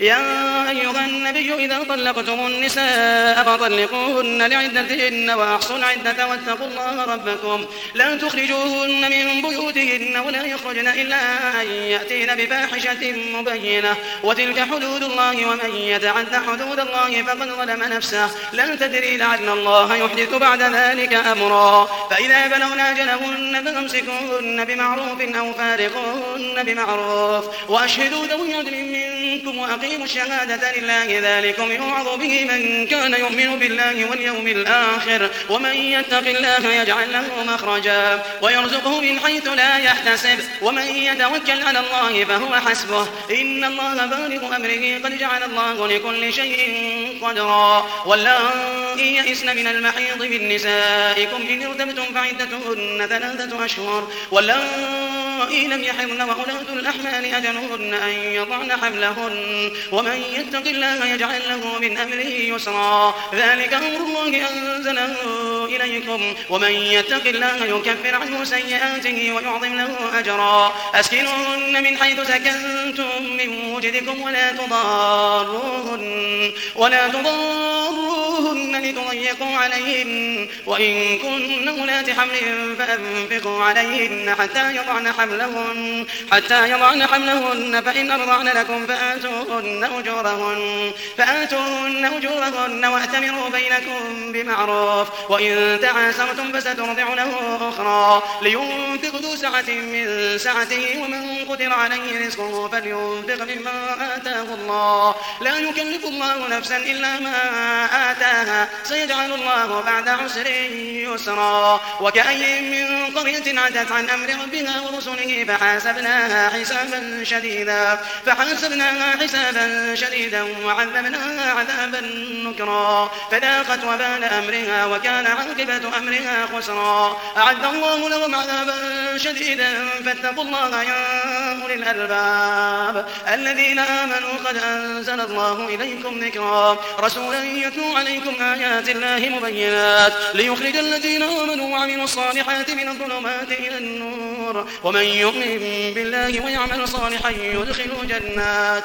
يا أيها النبي إذا طلقتم النساء فطلقوهن لعدتهن وأحصوا العدة واتقوا الله ربكم. لا تخرجوهن من بيوتهن ولا يخرجن إلا أن يأتين بفاحشة مبينة. وتلك حدود الله ومن يتعد حدود الله فقد ظلم نفسه. لا تدري لعل الله يحدث بعد ذلك أمرا. فإذا بلغن أجلهن فأمسكوهن بمعروف أو فارقوهن بمعروف. وأشهدوا ذوي عدل منكم وأقيموا الشهادة لله ذلكم يوعظ به من كان يؤمن بالله واليوم الآخر. ومن يتق الله يجعل له مخرجا ويرزقه من حيث لا يحتسب. ومن يتوكل على الله فهو حسبه. إن الله بالغ أمره. قد جعل الله لكل شيء قدرا. واللائي يئسن من المحيض من نسائكم إن ارتبتم فعدتهن ثلاثة أشهر. واللائي لم يحضن وأولاة الأحمال أجلهن أن يضعن حملهن. ومن يتق الله يجعل له من أمره يسرا. ذلك أمر الله أنزله إليكم. ومن يتق الله يكفر عنه سيئاته ويعظم له أجرا. أسكنوهن من حيث سكنتم من وجدكم ولا تضاروهن. ولا تضاروهن لتضيقوا عليهن. وإن كن أولات حمل فأنفقوا عليهن حتى يضعن حملهن. حتى يضعن حملهن. فإن أرضعن لكم فآتوهن. أجورهن فآتوهن أجورهن وأتمروا بينكم بمعروف وإن تعاسرتم فسترضع له أخرى. لينفق ذو سعة من سعته ومن قدر عليه رزقه فلينفق مما آتاه الله. لا يكلف الله نفسا إلا ما آتاها سيجعل الله بعد عسر يسرا. وكأي من قرية عتت عن أمر ربها ورسله فحاسبناها حسابا شديدا فحاسبناها حسابا شديدا وعذبناها عذابا نكرا. فذاقت وبال أمرها وكان عاقبة أمرها خسرا. أعد الله لهم عذابا شديدا فاتقوا الله يا أولي الألباب. الذين آمنوا قد أنزل الله إليكم ذكرا. رسولا يتلو عليكم آيات الله مبينات. ليخرج الذين آمنوا وعملوا الصالحات من الظلمات إلى النور. ومن يؤمن بالله ويعمل صالحا يدخله جنات.